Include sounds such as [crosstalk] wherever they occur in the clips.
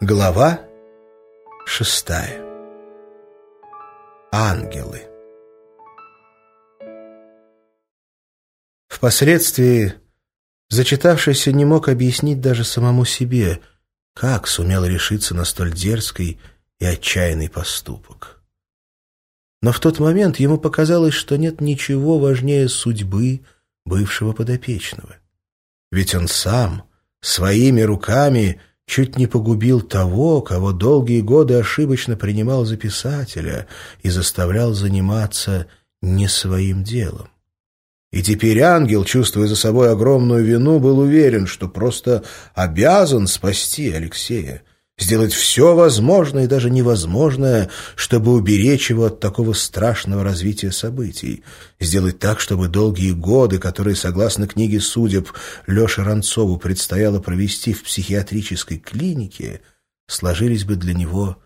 Глава шестая. Ангелы. Впоследствии зачитавшийся не мог объяснить даже самому себе, как сумел решиться на столь дерзкий и отчаянный поступок. Но в тот момент ему показалось, что нет ничего важнее судьбы бывшего подопечного. Ведь он сам, своими руками, чуть не погубил того, кого долгие годы ошибочно принимал за писателя и заставлял заниматься не своим делом. И теперь ангел, чувствуя за собой огромную вину, был уверен, что просто обязан спасти Алексея, сделать все возможное и даже невозможное, чтобы уберечь его от такого страшного развития событий, сделать так, чтобы долгие годы, которые, согласно книге судеб, Леше Ранцову предстояло провести в психиатрической клинике, сложились бы для него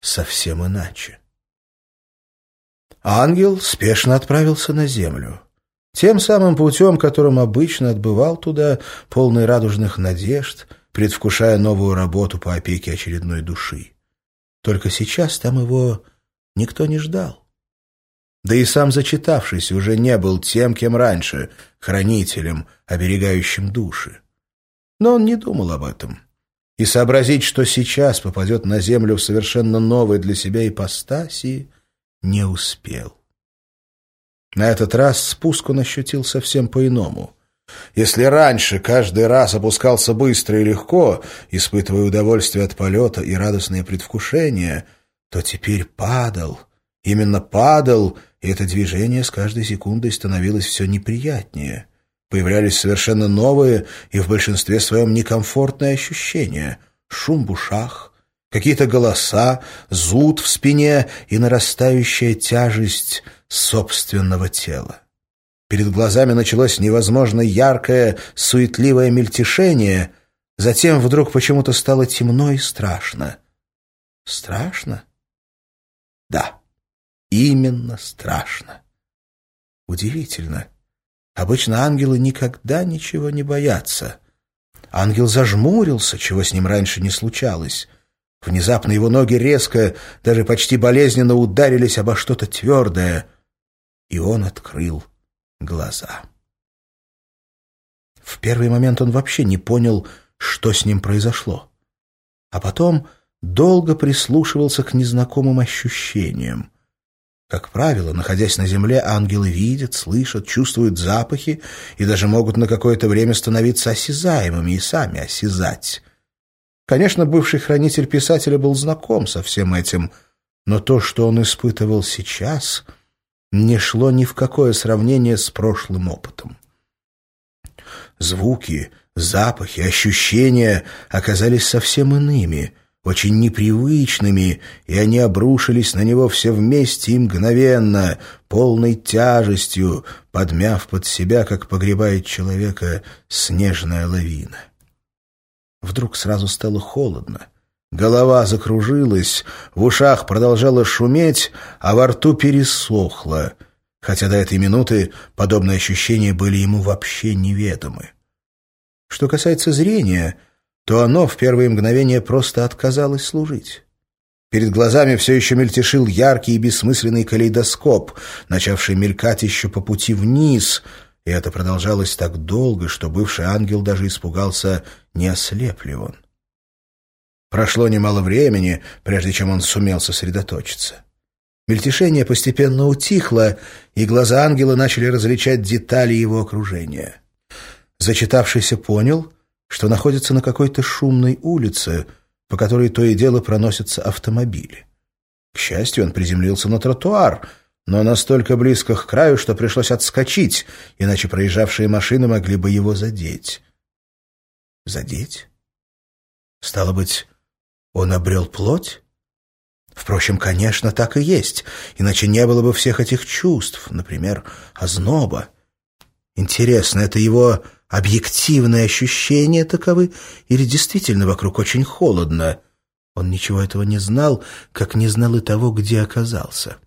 совсем иначе. Ангел спешно отправился на землю. Тем самым путем, которым обычно отбывал туда, полный радужных надежд — предвкушая новую работу по опеке очередной души. Только сейчас там его никто не ждал. Да и сам зачитавшийся уже не был тем, кем раньше, хранителем, оберегающим души. Но он не думал об этом. И сообразить, что сейчас попадет на землю в совершенно новой для себя ипостаси, не успел. На этот раз спуск он ощутил совсем по-иному — если раньше каждый раз опускался быстро и легко, испытывая удовольствие от полета и радостное предвкушение, то теперь падал, именно падал, и это движение с каждой секундой становилось все неприятнее. Появлялись совершенно новые и в большинстве своем некомфортные ощущения. Шум в ушах, какие-то голоса, зуд в спине и нарастающая тяжесть собственного тела. Перед глазами началось невозможно яркое, суетливое мельтешение, затем вдруг почему-то стало темно и страшно. Страшно? Да, именно страшно. Удивительно. Обычно ангелы никогда ничего не боятся. Ангел зажмурился, чего с ним раньше не случалось. Внезапно его ноги резко, даже почти болезненно ударились обо что-то твердое, и он открыл глаза. В первый момент он вообще не понял, что с ним произошло. А потом долго прислушивался к незнакомым ощущениям. Как правило, находясь на земле, ангелы видят, слышат, чувствуют запахи и даже могут на какое-то время становиться осязаемыми и сами осязать. Конечно, бывший хранитель писателя был знаком со всем этим, но то, что он испытывал сейчас не шло ни в какое сравнение с прошлым опытом. Звуки, запахи, ощущения оказались совсем иными, очень непривычными, и они обрушились на него все вместе и мгновенно, полной тяжестью, подмяв под себя, как погребает человека снежная лавина. Вдруг сразу стало холодно. Голова закружилась, в ушах продолжало шуметь, а во рту пересохло, хотя до этой минуты подобные ощущения были ему вообще неведомы. Что касается зрения, то оно в первые мгновения просто отказалось служить. Перед глазами все еще мельтешил яркий и бессмысленный калейдоскоп, начавший мелькать еще по пути вниз, и это продолжалось так долго, что бывший ангел даже испугался, не ослеп ли он. Прошло немало времени, прежде чем он сумел сосредоточиться. Мельтешение постепенно утихло, и глаза ангела начали различать детали его окружения. Зачитавшийся понял, что находится на какой-то шумной улице, по которой то и дело проносятся автомобили. К счастью, он приземлился на тротуар, но настолько близко к краю, что пришлось отскочить, иначе проезжавшие машины могли бы его задеть. Задеть? Стало быть, он обрел плоть? Впрочем, конечно, так и есть, иначе не было бы всех этих чувств, например, озноба. Интересно, это его объективные ощущения таковы или действительно вокруг очень холодно? Он ничего этого не знал, как не знал и того, где оказался.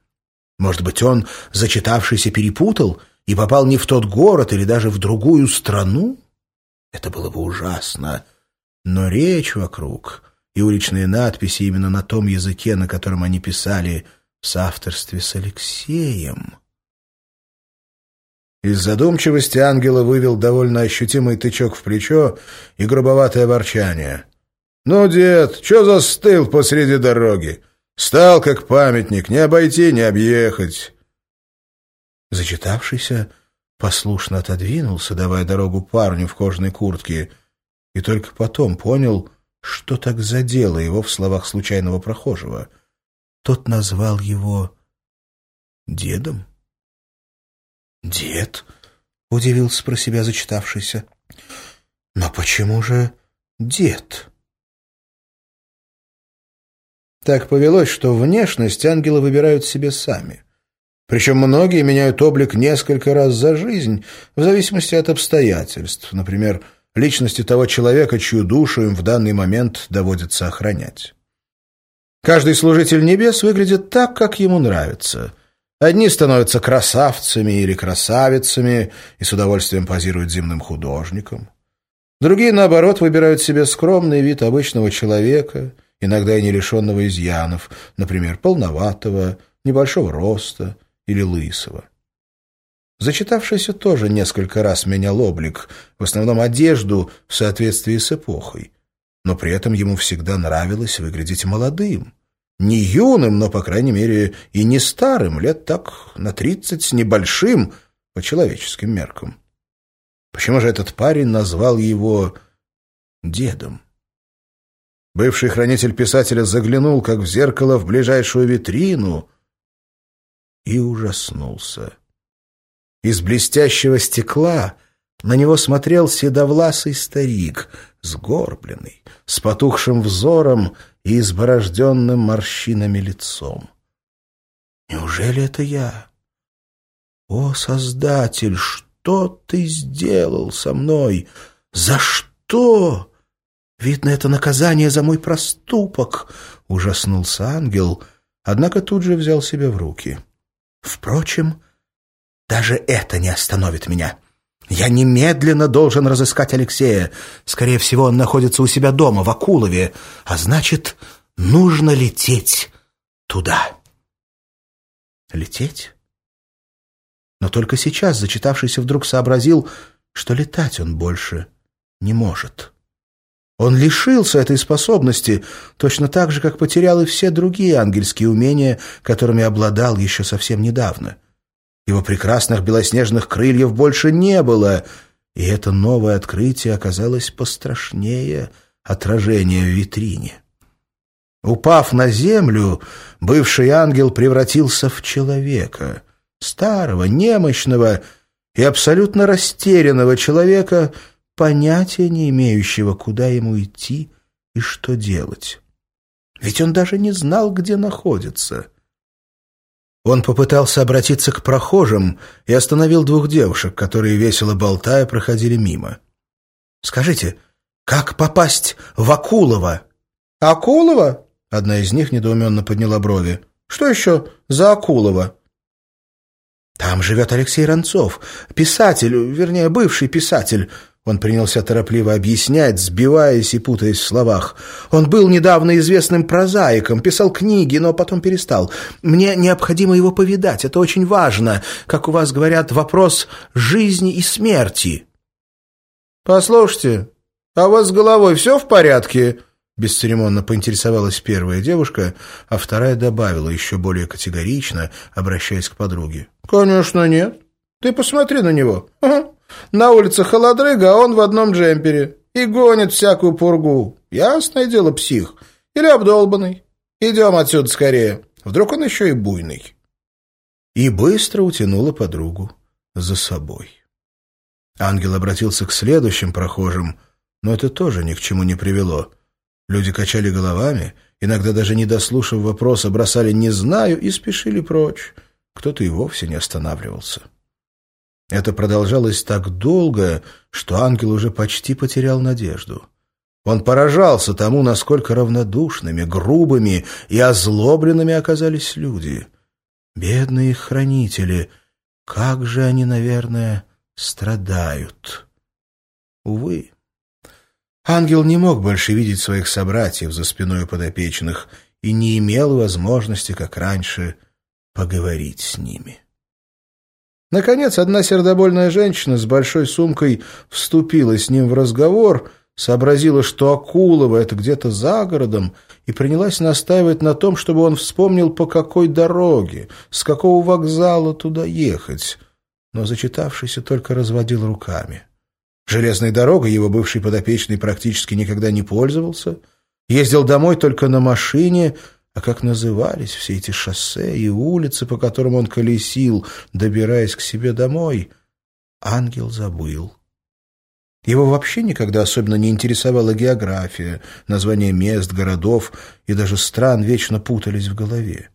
Может быть, он, зачитавшийся, перепутал, и попал не в тот город или даже в другую страну, это было бы ужасно. Но речь вокруг и уличные надписи именно на том языке, на котором они писали в соавторстве с Алексеем. Из задумчивости ангела вывел довольно ощутимый тычок в плечо и грубоватое ворчание. «Ну, дед, что застыл посреди дороги? Стал как памятник, не обойти, не объехать». Зачитавшийся послушно отодвинулся, давая дорогу парню в кожаной куртке, и только потом понял, что так задело его в словах случайного прохожего. Тот назвал его дедом. «Дед?» — удивился про себя зачитавшийся. «Но почему же дед?» Так повелось, что внешность ангелы выбирают себе сами. Причем многие меняют облик несколько раз за жизнь, в зависимости от обстоятельств, например, личности того человека, чью душу им в данный момент доводится охранять. Каждый служитель небес выглядит так, как ему нравится. Одни становятся красавцами или красавицами и с удовольствием позируют земным художникам. Другие, наоборот, выбирают себе скромный вид обычного человека, иногда и не лишенного изъянов, например, полноватого, небольшого роста – или Лысого. Зачитавшийся тоже несколько раз менял облик, в основном одежду в соответствии с эпохой, но при этом ему всегда нравилось выглядеть молодым. Не юным, но, по крайней мере, и не старым, лет так на тридцать с небольшим по человеческим меркам. Почему же этот парень назвал его дедом? Бывший хранитель писателя заглянул, как в зеркало, в ближайшую витрину — и ужаснулся. Из блестящего стекла на него смотрел седовласый старик, сгорбленный, с потухшим взором и изборожденным морщинами лицом. «Неужели это я? О, Создатель, что ты сделал со мной? За что? Видно, это наказание за мой проступок!» — ужаснулся ангел, однако тут же взял себя в руки. Впрочем, даже это не остановит меня. Я немедленно должен разыскать Алексея. Скорее всего, он находится у себя дома, в Акулове, а значит, нужно лететь туда. Лететь? Но только сейчас зачитавшийся вдруг сообразил, что летать он больше не может. Он лишился этой способности, точно так же, как потерял и все другие ангельские умения, которыми обладал еще совсем недавно. Его прекрасных белоснежных крыльев больше не было, и это новое открытие оказалось пострашнее отражения в витрине. Упав на землю, бывший ангел превратился в человека, старого, немощного и абсолютно растерянного человека — понятия не имеющего, куда ему идти и что делать. Ведь он даже не знал, где находится. Он попытался обратиться к прохожим и остановил двух девушек, которые, весело болтая, проходили мимо. «Скажите, как попасть в Акулова?» «Акулова?» — одна из них недоуменно подняла брови. «Что еще за Акулова?» «Там живет Алексей Ранцов, писатель, вернее, бывший писатель. Он принялся торопливо объяснять, сбиваясь и путаясь в словах. Он был недавно известным прозаиком, писал книги, но потом перестал. Мне необходимо его повидать, это очень важно. Как у вас говорят, вопрос жизни и смерти. «Послушайте, а у вас с головой все в порядке?» Бесцеремонно поинтересовалась первая девушка, а вторая добавила еще более категорично, обращаясь к подруге. «Конечно нет. Ты посмотри на него. Ага. На улице холодрыга, а он в одном джемпере. И гонит всякую пургу. Ясное дело, псих. Или обдолбанный. Идем отсюда скорее. Вдруг он еще и буйный. И быстро утянула подругу за собой. Ангел обратился к следующим прохожим, но это тоже ни к чему не привело. Люди качали головами, иногда даже не дослушав вопроса, бросали «не знаю» и спешили прочь. Кто-то и вовсе не останавливался. Это продолжалось так долго, что ангел уже почти потерял надежду. Он поражался тому, насколько равнодушными, грубыми и озлобленными оказались люди. Бедные хранители, Как же они, наверное, страдают. Увы. Ангел не мог больше видеть своих собратьев за спиной подопечных и не имел возможности, как раньше, поговорить с ними. Наконец, одна сердобольная женщина с большой сумкой вступила с ним в разговор, сообразила, что Акулова — это где-то за городом, и принялась настаивать на том, чтобы он вспомнил, по какой дороге, с какого вокзала туда ехать. Но зачитавшийся только разводил руками. Железной дорогой его бывший подопечный практически никогда не пользовался, ездил домой только на машине — а как назывались все эти шоссе и улицы, по которым он колесил, добираясь к себе домой, ангел забыл. Его вообще никогда особенно не интересовала география, названия мест, городов и даже стран вечно путались в голове.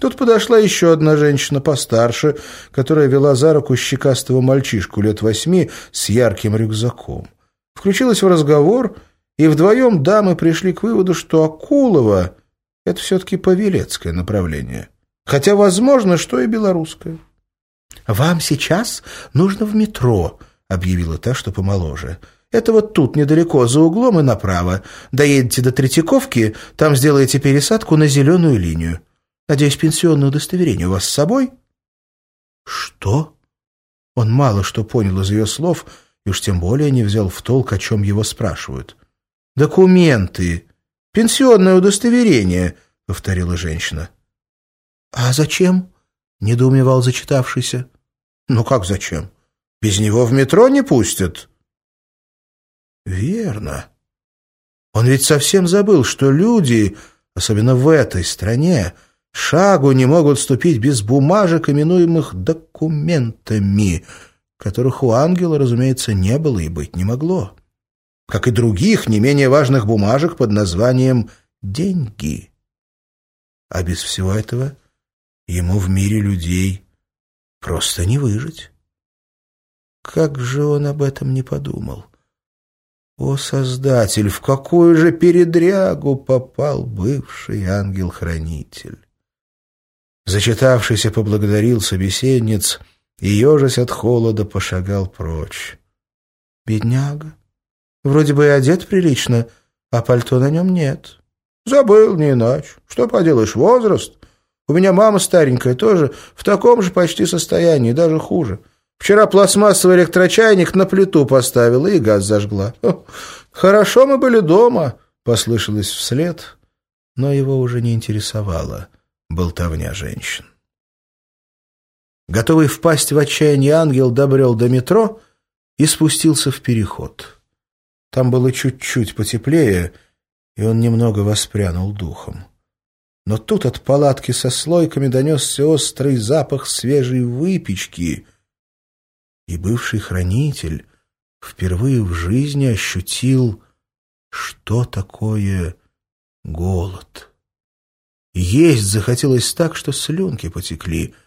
Тут подошла еще одна женщина постарше, которая вела за руку щекастого мальчишку лет восьми с ярким рюкзаком. Включилась в разговор, и вдвоем дамы пришли к выводу, что Акулова это все-таки павелецкое направление. Хотя, возможно, что и белорусское. «Вам сейчас нужно в метро», — объявила та, что помоложе. «Это вот тут, недалеко, за углом и направо. Доедете до Третьяковки, там сделаете пересадку на зеленую линию. Надеюсь, пенсионное удостоверение у вас с собой?» «Что?» Он мало что понял из ее слов и уж тем более не взял в толк, о чем его спрашивают. «Документы», «Пенсионное удостоверение», — повторила женщина. «А зачем?» — недоумевал зачитавшийся. «Ну как зачем? Без него в метро не пустят». «Верно. Он ведь совсем забыл, что люди, особенно в этой стране, шагу не могут ступить без бумажек, именуемых документами, которых у ангела, разумеется, не было и быть не могло» как и других не менее важных бумажек под названием «деньги». А без всего этого ему в мире людей просто не выжить. Как же он об этом не подумал? О, Создатель, в какую же передрягу попал бывший ангел-хранитель! Зачитавшийся поблагодарил собеседниц и, ежась от холода, пошагал прочь. Бедняга! Вроде бы и одет прилично, а пальто на нем нет. Забыл, не иначе. Что поделаешь, возраст. У меня мама старенькая тоже в таком же почти состоянии, даже хуже. Вчера пластмассовый электрочайник на плиту поставила и газ зажгла. «Хорошо мы были дома», — послышалось вслед, но его уже не интересовала болтовня женщин. Готовый впасть в отчаяние ангел добрел до метро и спустился в переход. Там было чуть-чуть потеплее, и он немного воспрянул духом. Но тут от палатки со слойками донесся острый запах свежей выпечки, и бывший хранитель впервые в жизни ощутил, что такое голод. Есть захотелось так, что слюнки потекли —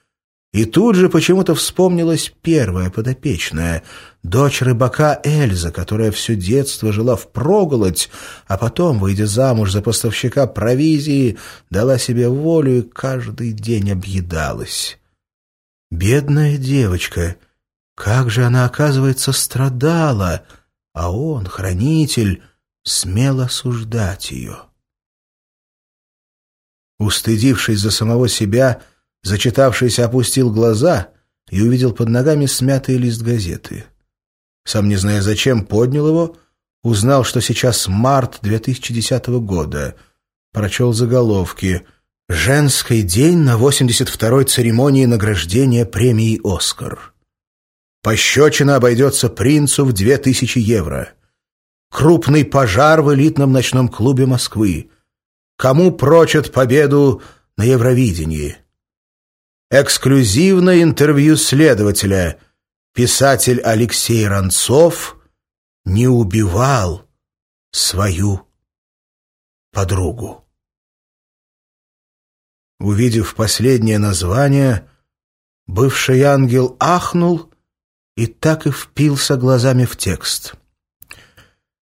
и тут же почему-то вспомнилась первая подопечная, дочь рыбака Эльза, которая все детство жила в проголодь, а потом, выйдя замуж за поставщика провизии, дала себе волю и каждый день объедалась. Бедная девочка, как же она, оказывается, страдала, а он, хранитель, смел осуждать ее. Устыдившись за самого себя, Зачитавшийся опустил глаза и увидел под ногами смятый лист газеты. Сам не зная зачем, поднял его, узнал, что сейчас март 2010 года. Прочел заголовки «Женский день на 82-й церемонии награждения премии «Оскар». Пощечина обойдется принцу в 2000 евро. Крупный пожар в элитном ночном клубе Москвы. Кому прочат победу на Евровидении? Эксклюзивное интервью следователя. Писатель Алексей Ранцов не убивал свою подругу. Увидев последнее название, бывший ангел ахнул и так и впился глазами в текст.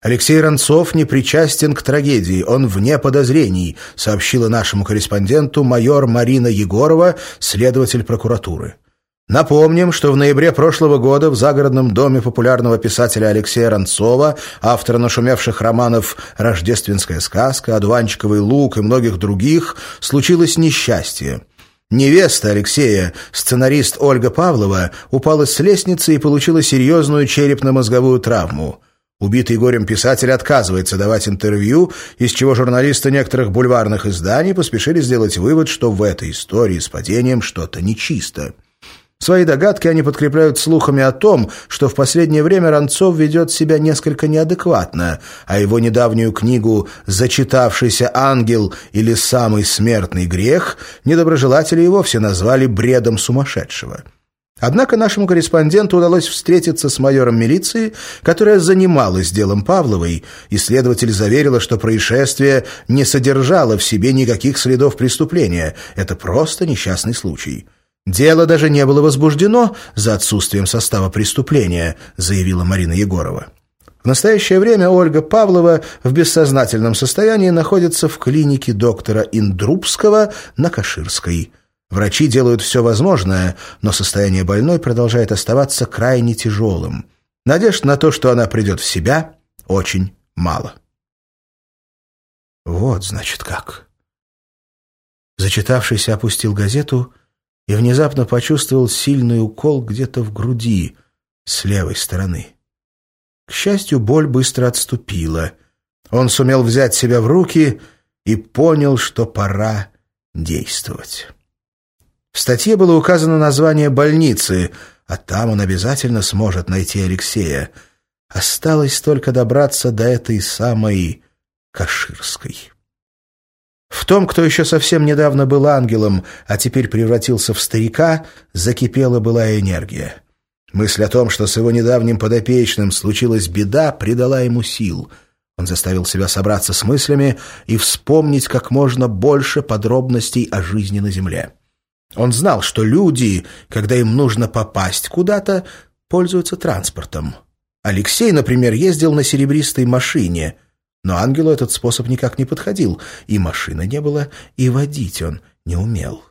Алексей Ранцов не причастен к трагедии, он вне подозрений, сообщила нашему корреспонденту майор Марина Егорова, следователь прокуратуры. Напомним, что в ноябре прошлого года в загородном доме популярного писателя Алексея Ранцова, автора нашумевших романов «Рождественская сказка», «Одуванчиковый лук» и многих других, случилось несчастье. Невеста Алексея, сценарист Ольга Павлова, упала с лестницы и получила серьезную черепно-мозговую травму. Убитый горем писатель отказывается давать интервью, из чего журналисты некоторых бульварных изданий поспешили сделать вывод, что в этой истории с падением что-то нечисто. Свои догадки они подкрепляют слухами о том, что в последнее время Ранцов ведет себя несколько неадекватно, а его недавнюю книгу «Зачитавшийся ангел» или «Самый смертный грех» недоброжелатели и вовсе назвали бредом сумасшедшего. Однако нашему корреспонденту удалось встретиться с майором милиции, которая занималась делом Павловой, и следователь заверила, что происшествие не содержало в себе никаких следов преступления, это просто несчастный случай. «Дело даже не было возбуждено за отсутствием состава преступления», заявила Марина Егорова. В настоящее время Ольга Павлова в бессознательном состоянии находится в клинике доктора Индрубского на Каширской. Врачи делают все возможное, но состояние больной продолжает оставаться крайне тяжелым. Надежд на то, что она придет в себя, очень мало. Вот, значит, как. Зачитавшийся опустил газету и внезапно почувствовал сильный укол где-то в груди с левой стороны. К счастью, боль быстро отступила. Он сумел взять себя в руки и понял, что пора действовать. В статье было указано название больницы, а там он обязательно сможет найти Алексея. Осталось только добраться до этой самой Каширской. В том, кто еще совсем недавно был ангелом, а теперь превратился в старика, закипела была энергия. Мысль о том, что с его недавним подопечным случилась беда, придала ему сил. Он заставил себя собраться с мыслями и вспомнить как можно больше подробностей о жизни на Земле. Он знал, что люди, когда им нужно попасть куда-то, пользуются транспортом. Алексей, например, ездил на серебристой машине — но ангелу этот способ никак не подходил. И машины не было, и водить он не умел.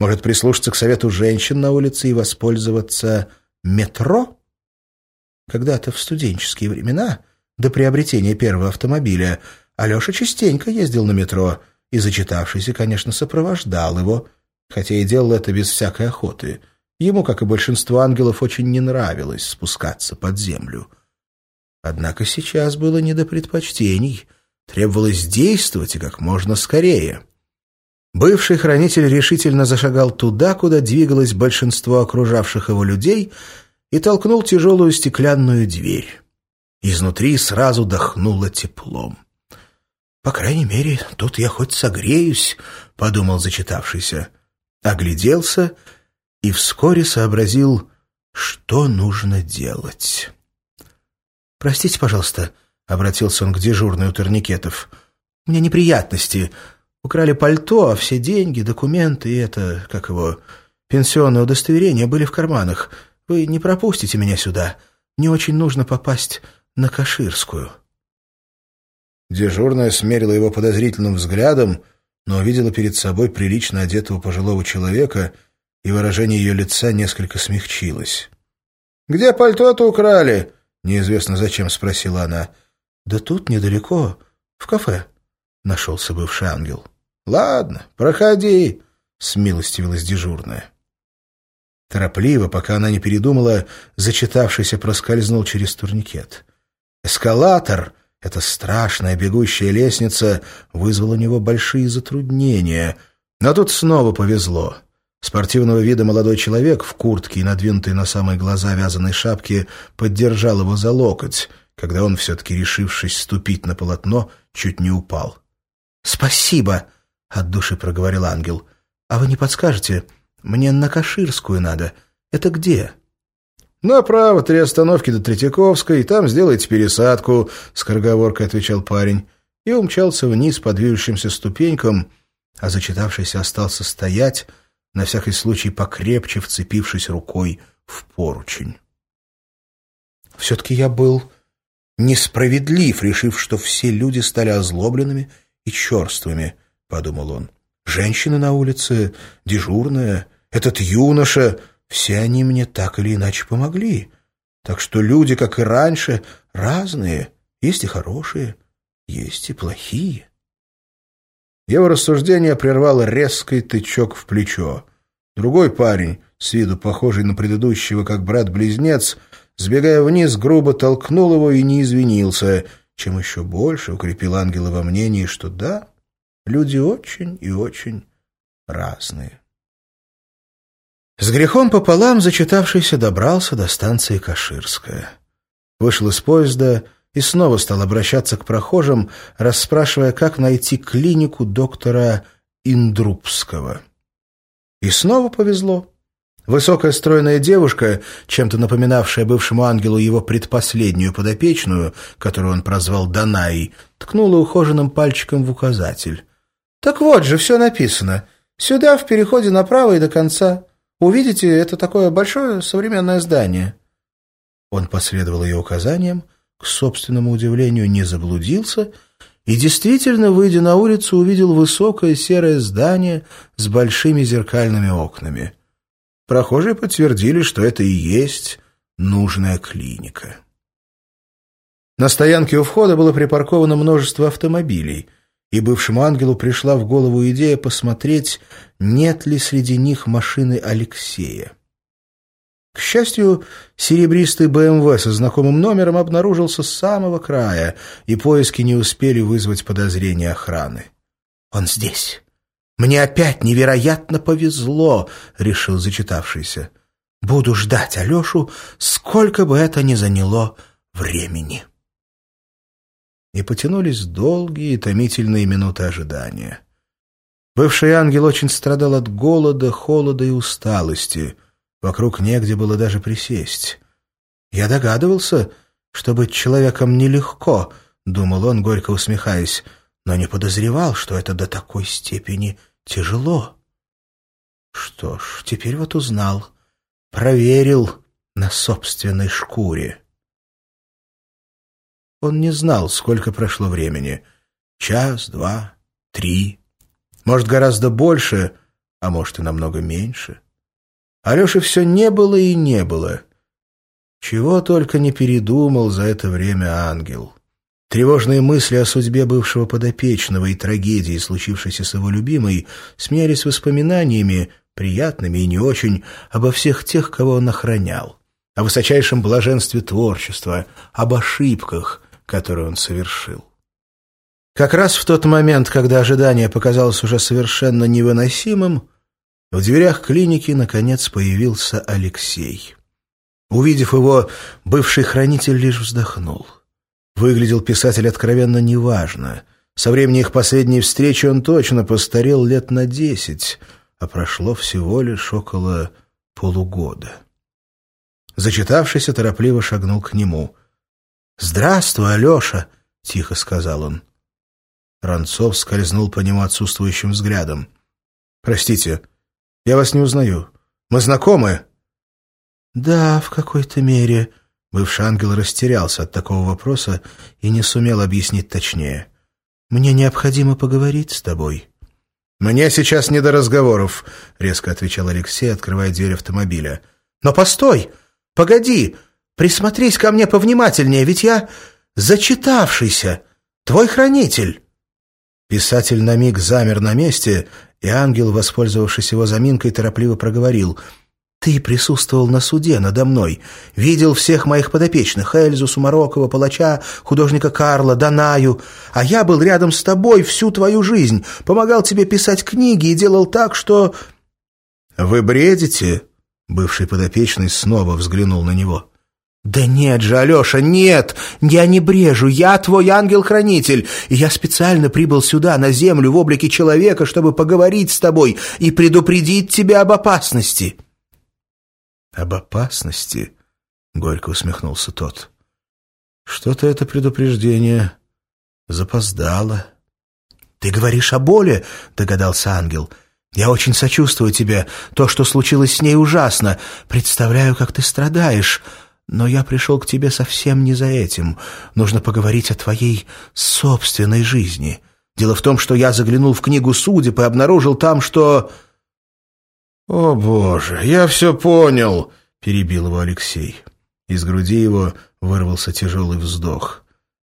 Может, прислушаться к совету женщин на улице и воспользоваться метро? Когда-то в студенческие времена, до приобретения первого автомобиля, Алеша частенько ездил на метро, и зачитавшийся, конечно, сопровождал его, хотя и делал это без всякой охоты. Ему, как и большинство ангелов, очень не нравилось спускаться под землю — Однако сейчас было не до предпочтений. Требовалось действовать и как можно скорее. Бывший хранитель решительно зашагал туда, куда двигалось большинство окружавших его людей, и толкнул тяжелую стеклянную дверь. Изнутри сразу дохнуло теплом. «По крайней мере, тут я хоть согреюсь», — подумал зачитавшийся. Огляделся и вскоре сообразил, что нужно делать. «Простите, пожалуйста», — обратился он к дежурной у турникетов. «У меня неприятности. Украли пальто, а все деньги, документы и это, как его, пенсионное удостоверение были в карманах. Вы не пропустите меня сюда. Мне очень нужно попасть на Каширскую». Дежурная смерила его подозрительным взглядом, но увидела перед собой прилично одетого пожилого человека, и выражение ее лица несколько смягчилось. «Где пальто-то украли?» Неизвестно зачем спросила она. «Да тут недалеко, в кафе», — нашелся бывший ангел. «Ладно, проходи», — смилостивилась дежурная. Торопливо, пока она не передумала, зачитавшийся проскользнул через турникет. Эскалатор, эта страшная бегущая лестница, вызвала у него большие затруднения. Но тут снова повезло. Спортивного вида молодой человек в куртке и надвинутой на самые глаза вязаной шапке поддержал его за локоть, когда он, все-таки решившись ступить на полотно, чуть не упал. «Спасибо!» — от души проговорил ангел. «А вы не подскажете? Мне на Каширскую надо. Это где?» «Направо, три остановки до Третьяковской, и там сделайте пересадку», — скороговоркой отвечал парень. И умчался вниз по движущимся ступенькам, а зачитавшийся остался стоять, на всякий случай покрепче вцепившись рукой в поручень. Все-таки я был несправедлив, решив, что все люди стали озлобленными и черствыми, — подумал он. Женщины на улице, дежурная, этот юноша — все они мне так или иначе помогли. Так что люди, как и раньше, разные. Есть и хорошие, есть и плохие. Его рассуждение прервал резкий тычок в плечо. Другой парень, с виду похожий на предыдущего, как брат-близнец, сбегая вниз, грубо толкнул его и не извинился, чем еще больше укрепил ангела во мнении, что да, люди очень и очень разные. С грехом пополам зачитавшийся добрался до станции Каширская. Вышел из поезда и снова стал обращаться к прохожим, расспрашивая, как найти клинику доктора Индрубского. И снова повезло. Высокая стройная девушка, чем-то напоминавшая бывшему ангелу его предпоследнюю подопечную, которую он прозвал Данаей, ткнула ухоженным пальчиком в указатель. «Так вот же, все написано. Сюда, в переходе направо и до конца. Увидите, это такое большое современное здание». Он последовал ее указаниям, к собственному удивлению не заблудился и действительно, выйдя на улицу, увидел высокое серое здание с большими зеркальными окнами. Прохожие подтвердили, что это и есть нужная клиника. На стоянке у входа было припарковано множество автомобилей — и бывшему ангелу пришла в голову идея посмотреть, нет ли среди них машины Алексея. К счастью, серебристый БМВ со знакомым номером обнаружился с самого края, и поиски не успели вызвать подозрения охраны. «Он здесь! Мне опять невероятно повезло!» — решил зачитавшийся. «Буду ждать Алешу, сколько бы это ни заняло времени» и потянулись долгие и томительные минуты ожидания. Бывший ангел очень страдал от голода, холода и усталости. Вокруг негде было даже присесть. «Я догадывался, что быть человеком нелегко», — думал он, горько усмехаясь, но не подозревал, что это до такой степени тяжело. Что ж, теперь вот узнал, проверил на собственной шкуре. Он не знал, сколько прошло времени. Час, два, три. Может, гораздо больше, а может и намного меньше. Алеши все не было и не было. Чего только не передумал за это время ангел. Тревожные мысли о судьбе бывшего подопечного и трагедии, случившейся с его любимой, сменялись воспоминаниями, приятными и не очень, обо всех тех, кого он охранял, о высочайшем блаженстве творчества, об ошибках, который он совершил. Как раз в тот момент, когда ожидание показалось уже совершенно невыносимым, в дверях клиники, наконец, появился Алексей. Увидев его, бывший хранитель лишь вздохнул. Выглядел писатель откровенно неважно. Со времени их последней встречи он точно постарел лет на десять, а прошло всего лишь около полугода. Зачитавшийся, торопливо шагнул к нему. «Здравствуй, Алеша!» — тихо сказал он. Ранцов скользнул по нему отсутствующим взглядом. «Простите, я вас не узнаю. Мы знакомы?» «Да, в какой-то мере». Бывший ангел растерялся от такого вопроса и не сумел объяснить точнее. «Мне необходимо поговорить с тобой». «Мне сейчас не до разговоров», — резко отвечал Алексей, открывая дверь автомобиля. «Но постой! Погоди! Присмотрись ко мне повнимательнее, ведь я зачитавшийся, твой хранитель». Писатель на миг замер на месте, и ангел, воспользовавшись его заминкой, торопливо проговорил. «Ты присутствовал на суде надо мной, видел всех моих подопечных, Эльзу, Сумарокова, Палача, художника Карла, Данаю, а я был рядом с тобой всю твою жизнь, помогал тебе писать книги и делал так, что...» «Вы бредите?» Бывший подопечный снова взглянул на него. «Да нет же, Алеша, нет! Я не брежу, я твой ангел-хранитель, и я специально прибыл сюда, на землю, в облике человека, чтобы поговорить с тобой и предупредить тебя об опасности». «Об опасности?» — горько усмехнулся тот. «Что-то это предупреждение запоздало». «Ты говоришь о боли?» — догадался ангел. «Я очень сочувствую тебе. То, что случилось с ней, ужасно. Представляю, как ты страдаешь». Но я пришел к тебе совсем не за этим. Нужно поговорить о твоей собственной жизни. Дело в том, что я заглянул в книгу судеб и обнаружил там, что...» «О, Боже, я все понял!» — перебил его Алексей. Из груди его вырвался тяжелый вздох.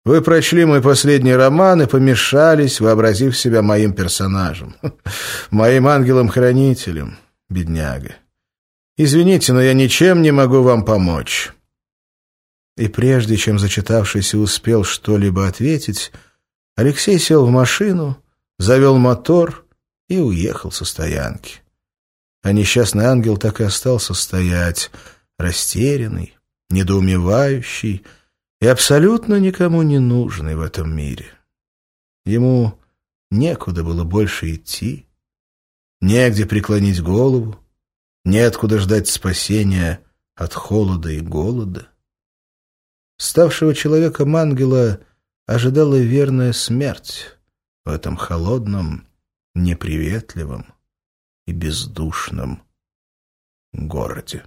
«Вы прочли мой последний роман и помешались, вообразив себя моим персонажем, [laughs] моим ангелом-хранителем, бедняга. Извините, но я ничем не могу вам помочь». И прежде чем зачитавшийся успел что-либо ответить, Алексей сел в машину, завел мотор и уехал со стоянки. А несчастный ангел так и остался стоять, растерянный, недоумевающий и абсолютно никому не нужный в этом мире. Ему некуда было больше идти, негде преклонить голову, неоткуда ждать спасения от холода и голода. Ставшего человеком ангела ожидала верная смерть в этом холодном, неприветливом и бездушном городе.